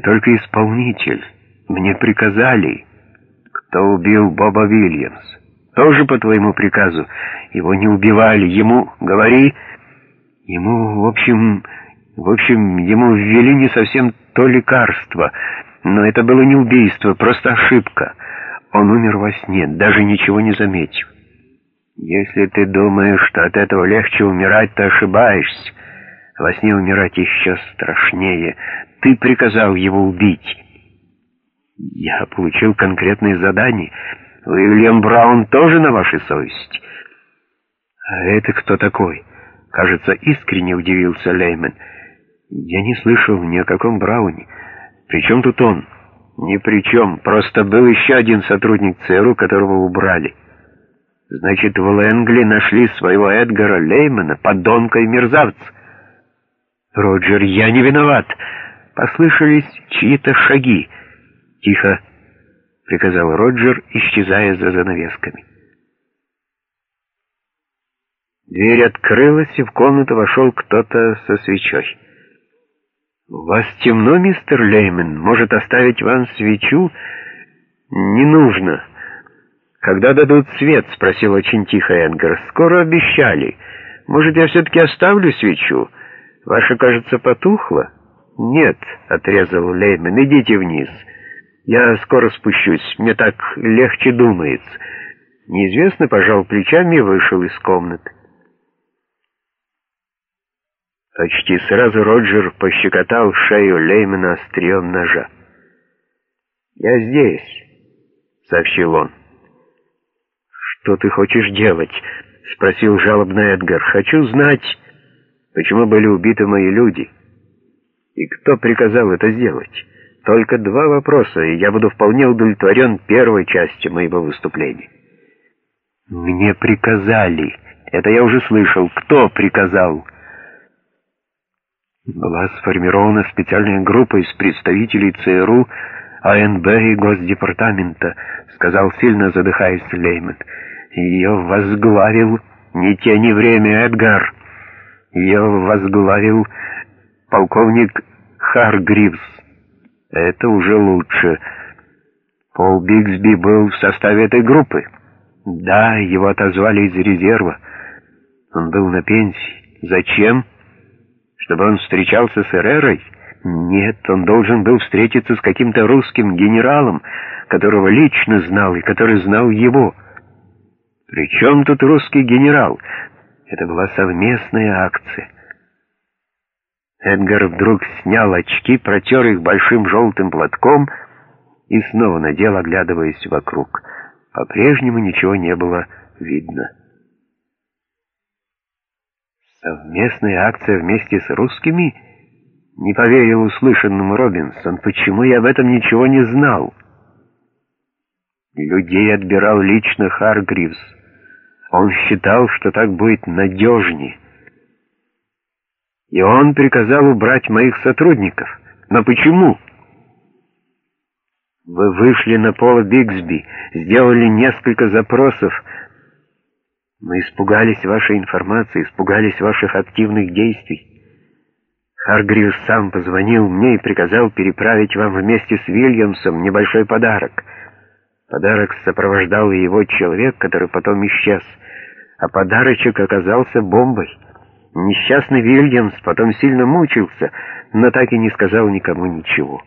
только исполнитель. Мне приказали. Кто убил Боба Вильямс? Тоже по твоему приказу. Его не убивали. Ему, говори... Ему, в общем... В общем, ему ввели не совсем то лекарство, но это было не убийство, просто ошибка. Он умер во сне, даже ничего не заметив. Если ты думаешь, что от этого легче умирать, то ошибаешься. Во сне умирать еще страшнее. Ты приказал его убить. Я получил конкретное задание. Уильям Браун тоже на вашей совести. А это кто такой? Кажется, искренне удивился Леймен. Я не слышал ни о каком Брауне. При чем тут он? Ни при чем. Просто был еще один сотрудник ЦРУ, которого убрали. Значит, в Лэнгли нашли своего Эдгара Леймана, подонка и мерзавца. Роджер, я не виноват. Послышались чьи-то шаги. Тихо, приказал Роджер, исчезая за занавесками. Дверь открылась, и в комнату вошел кто-то со свечой. «У вас темно, мистер Леймен? Может, оставить вам свечу?» «Не нужно». «Когда дадут свет?» — спросил очень тихо Эдгар. «Скоро обещали. Может, я все-таки оставлю свечу? Ваша, кажется, потухла?» «Нет», — отрезал Леймен, — «идите вниз. Я скоро спущусь, мне так легче думается». Неизвестно, пожал плечами и вышел из комнаты. Почти сразу Роджер пощекотал шею Леймена острием ножа. «Я здесь», — сообщил он. «Что ты хочешь делать?» — спросил жалобно Эдгар. «Хочу знать, почему были убиты мои люди, и кто приказал это сделать. Только два вопроса, и я буду вполне удовлетворен первой частью моего выступления». «Мне приказали. Это я уже слышал. Кто приказал?» Была сформирована специальная группа из представителей ЦРУ, АНБ и Госдепартамента, сказал сильно задыхаясь Лейман. Ее возглавил не тяни время, Эдгар. Ее возглавил полковник Харгривс. Это уже лучше. Пол Бигсби был в составе этой группы. Да, его отозвали из резерва. Он был на пенсии. Зачем? Чтобы он встречался с Эрерой? Нет, он должен был встретиться с каким-то русским генералом, которого лично знал и который знал его. При чем тут русский генерал? Это была совместная акция. Эдгар вдруг снял очки, протер их большим желтым платком и снова надел, оглядываясь вокруг. По-прежнему ничего не было видно. Совместная акция вместе с русскими? Не поверил услышанному Робинсон. Почему я об этом ничего не знал? Людей отбирал лично Харгривс. Он считал, что так будет надежнее. И он приказал убрать моих сотрудников. Но почему? Вы вышли на Пола Бигсби, сделали несколько запросов, мы испугались вашей информации, испугались ваших активных действий. Харгривс сам позвонил мне и приказал переправить вам вместе с Вильямсом небольшой подарок. Подарок сопровождал его человек, который потом исчез, а подарочек оказался бомбой. Несчастный Вильямс потом сильно мучился, но так и не сказал никому ничего.